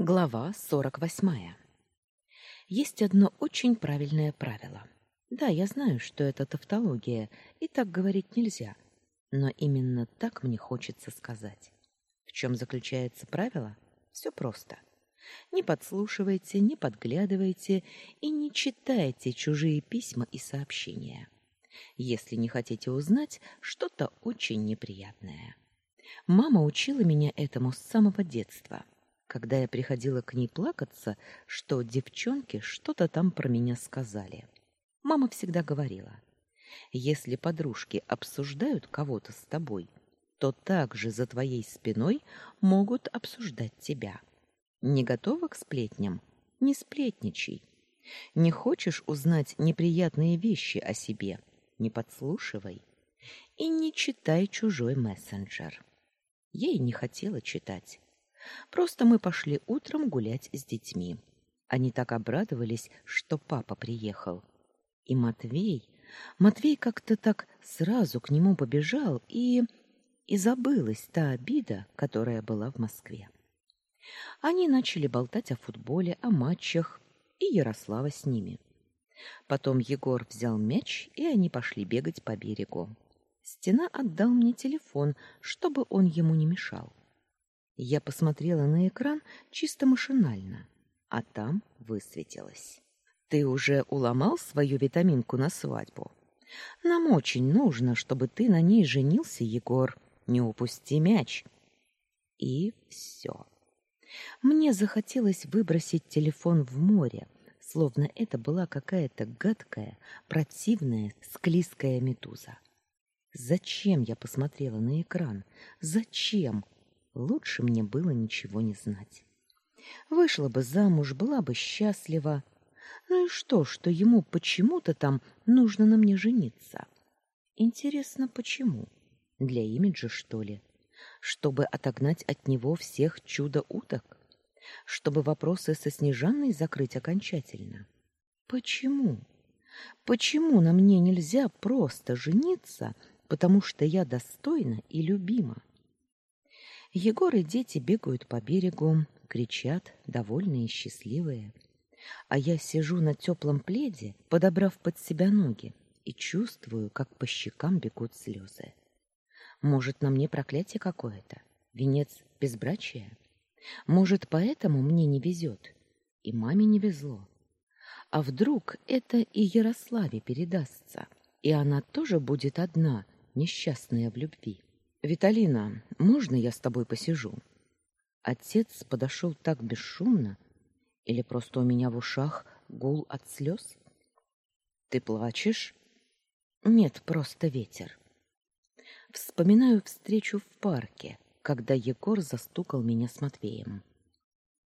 Глава 48. Есть одно очень правильное правило. Да, я знаю, что это тавтология, и так говорить нельзя, но именно так мне хочется сказать. В чем заключается правило? Все просто. Не подслушивайте, не подглядывайте и не читайте чужие письма и сообщения. Если не хотите узнать что-то очень неприятное. Мама учила меня этому с самого детства когда я приходила к ней плакаться, что девчонки что-то там про меня сказали. Мама всегда говорила: "Если подружки обсуждают кого-то с тобой, то также за твоей спиной могут обсуждать тебя. Не готова к сплетням? Не сплетничай. Не хочешь узнать неприятные вещи о себе? Не подслушивай и не читай чужой мессенджер". Я и не хотела читать. Просто мы пошли утром гулять с детьми. Они так обрадовались, что папа приехал. И Матвей, Матвей как-то так сразу к нему побежал, и и забылась та обида, которая была в Москве. Они начали болтать о футболе, о матчах, и Ярослава с ними. Потом Егор взял мяч, и они пошли бегать по берегу. Стена отдал мне телефон, чтобы он ему не мешал. Я посмотрела на экран чисто машинально, а там высветилось. Ты уже уломал свою витаминку на свадьбу. Нам очень нужно, чтобы ты на ней женился, Егор. Не упусти мяч. И все. Мне захотелось выбросить телефон в море, словно это была какая-то гадкая, противная, склизкая медуза. Зачем я посмотрела на экран? Зачем? Лучше мне было ничего не знать. Вышла бы замуж, была бы счастлива. Ну и что, что ему почему-то там нужно на мне жениться? Интересно, почему? Для имиджа, что ли? Чтобы отогнать от него всех чудо-уток? Чтобы вопросы со Снежанной закрыть окончательно? Почему? Почему на мне нельзя просто жениться, потому что я достойна и любима? Егор и дети бегают по берегу, кричат, довольные и счастливые. А я сижу на теплом пледе, подобрав под себя ноги, и чувствую, как по щекам бегут слезы. Может, на мне проклятие какое-то? Венец безбрачия? Может, поэтому мне не везет? И маме не везло. А вдруг это и Ярославе передастся, и она тоже будет одна, несчастная в любви? Виталина, можно я с тобой посижу? Отец подошел так бесшумно, или просто у меня в ушах гул от слез? Ты плачешь? Нет, просто ветер. Вспоминаю встречу в парке, когда Егор застукал меня с Матвеем.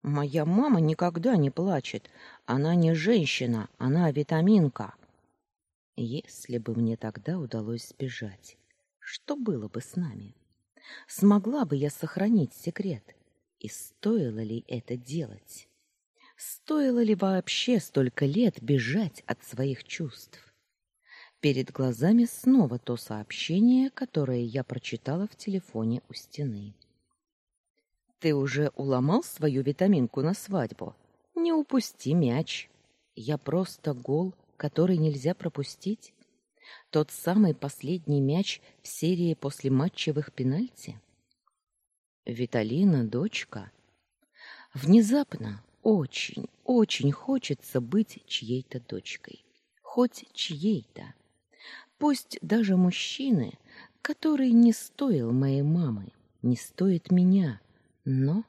Моя мама никогда не плачет. Она не женщина, она витаминка. Если бы мне тогда удалось сбежать. Что было бы с нами? Смогла бы я сохранить секрет? И стоило ли это делать? Стоило ли вообще столько лет бежать от своих чувств? Перед глазами снова то сообщение, которое я прочитала в телефоне у стены. Ты уже уломал свою витаминку на свадьбу? Не упусти мяч. Я просто гол, который нельзя пропустить. Тот самый последний мяч в серии после матчевых пенальти? Виталина, дочка. Внезапно очень, очень хочется быть чьей-то дочкой. Хоть чьей-то. Пусть даже мужчины, который не стоил моей мамы, не стоит меня, но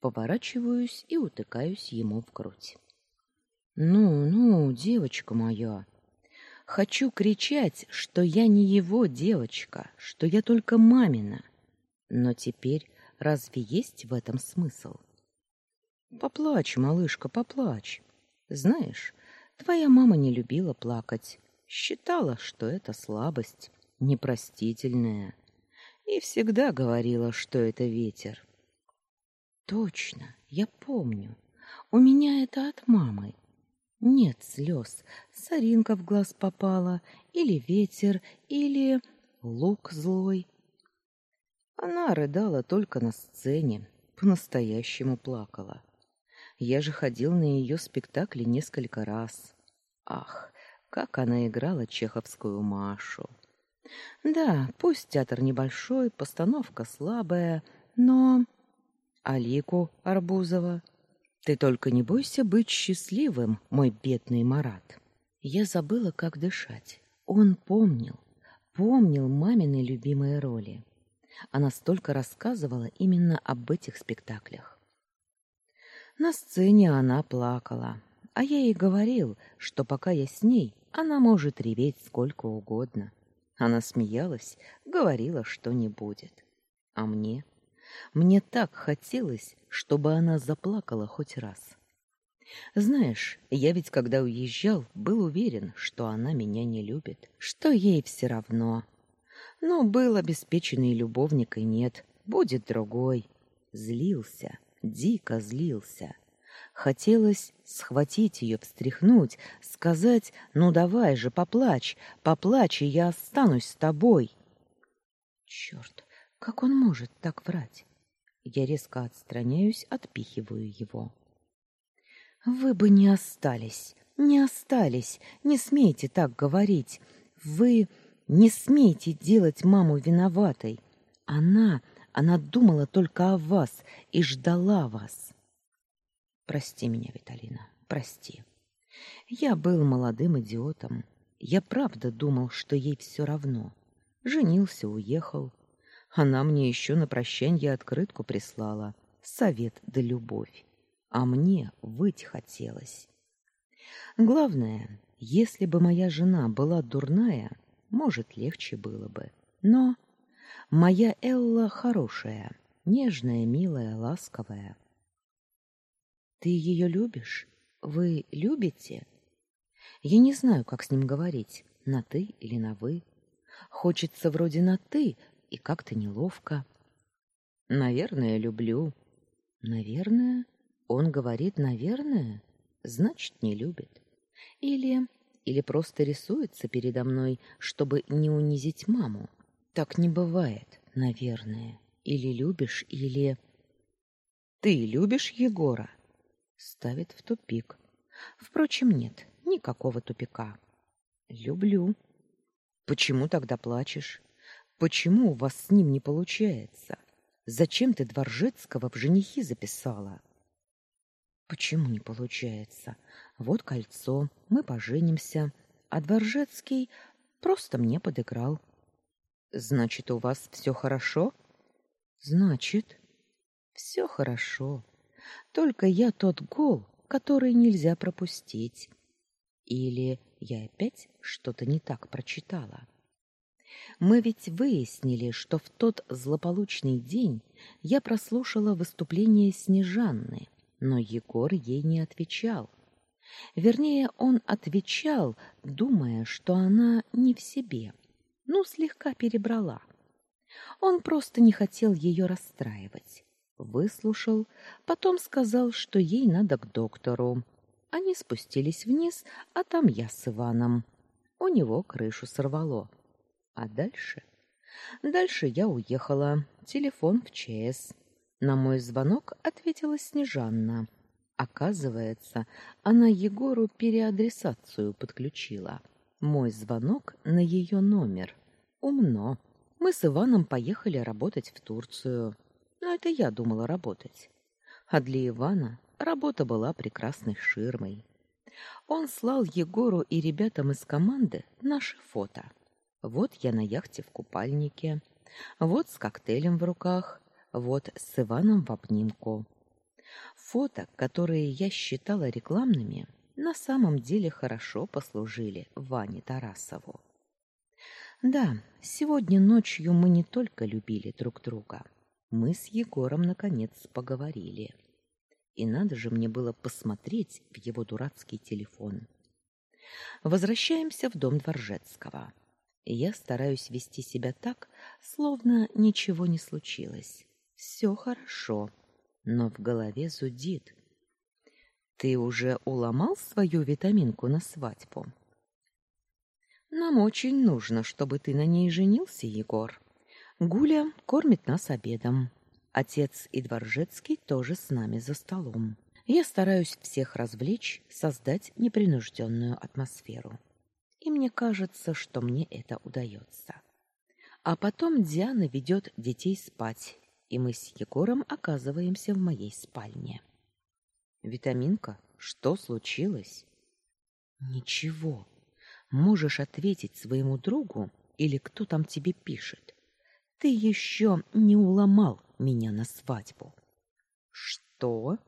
поворачиваюсь и утыкаюсь ему в грудь. Ну, ну, девочка моя, Хочу кричать, что я не его девочка, что я только мамина. Но теперь разве есть в этом смысл? Поплачь, малышка, поплачь. Знаешь, твоя мама не любила плакать, считала, что это слабость, непростительная, и всегда говорила, что это ветер. Точно, я помню. У меня это от мамы. Нет слез, соринка в глаз попала, или ветер, или лук злой. Она рыдала только на сцене, по-настоящему плакала. Я же ходил на ее спектакли несколько раз. Ах, как она играла чеховскую Машу. Да, пусть театр небольшой, постановка слабая, но Алику Арбузова ты только не бойся быть счастливым, мой бедный Марат. Я забыла, как дышать. Он помнил, помнил мамины любимые роли. Она столько рассказывала именно об этих спектаклях. На сцене она плакала, а я ей говорил, что пока я с ней, она может реветь сколько угодно. Она смеялась, говорила, что не будет. А мне? Мне так хотелось, чтобы она заплакала хоть раз. Знаешь, я ведь когда уезжал, был уверен, что она меня не любит, что ей все равно. Но был обеспеченный любовник и нет, будет другой. Злился, дико злился. Хотелось схватить ее, встряхнуть, сказать: "Ну давай же, поплачь, поплачь, и я останусь с тобой". Черт, как он может так врать? Я резко отстраняюсь, отпихиваю его. Вы бы не остались, не остались. Не смейте так говорить. Вы не смейте делать маму виноватой. Она, она думала только о вас и ждала вас. Прости меня, Виталина, прости. Я был молодым идиотом. Я правда думал, что ей все равно. Женился, уехал. Она мне еще на прощанье открытку прислала. Совет да любовь а мне выть хотелось. Главное, если бы моя жена была дурная, может, легче было бы. Но моя Элла хорошая, нежная, милая, ласковая. Ты ее любишь? Вы любите? Я не знаю, как с ним говорить, на ты или на вы. Хочется вроде на ты, и как-то неловко. Наверное, люблю. Наверное, он говорит, наверное, значит, не любит. Или или просто рисуется передо мной, чтобы не унизить маму. Так не бывает, наверное. Или любишь, или Ты любишь Егора? Ставит в тупик. Впрочем, нет, никакого тупика. Люблю. Почему тогда плачешь? Почему у вас с ним не получается? Зачем ты Дворжецкого в женихи записала? Почему не получается? Вот кольцо, мы поженимся, а Дворжецкий просто мне подыграл. Значит, у вас все хорошо? Значит, все хорошо. Только я тот гол, который нельзя пропустить. Или я опять что-то не так прочитала. Мы ведь выяснили, что в тот злополучный день я прослушала выступление Снежанны но Егор ей не отвечал. Вернее, он отвечал, думая, что она не в себе, ну, слегка перебрала. Он просто не хотел ее расстраивать. Выслушал, потом сказал, что ей надо к доктору. Они спустились вниз, а там я с Иваном. У него крышу сорвало. А дальше? Дальше я уехала. Телефон в ЧС. На мой звонок ответила Снежанна. Оказывается, она Егору переадресацию подключила. Мой звонок на ее номер. Умно. Мы с Иваном поехали работать в Турцию. Но это я думала работать. А для Ивана работа была прекрасной ширмой. Он слал Егору и ребятам из команды наши фото. Вот я на яхте в купальнике, вот с коктейлем в руках, вот с Иваном в обнимку. Фото, которые я считала рекламными, на самом деле хорошо послужили Ване Тарасову. Да, сегодня ночью мы не только любили друг друга. Мы с Егором наконец поговорили. И надо же мне было посмотреть в его дурацкий телефон. Возвращаемся в дом Дворжецкого. Я стараюсь вести себя так, словно ничего не случилось. Все хорошо, но в голове зудит. Ты уже уломал свою витаминку на свадьбу? Нам очень нужно, чтобы ты на ней женился, Егор. Гуля кормит нас обедом. Отец и Дворжецкий тоже с нами за столом. Я стараюсь всех развлечь, создать непринужденную атмосферу. И мне кажется, что мне это удается. А потом Диана ведет детей спать, и мы с Егором оказываемся в моей спальне. Витаминка, что случилось? Ничего. Можешь ответить своему другу или кто там тебе пишет. Ты еще не уломал меня на свадьбу. Что?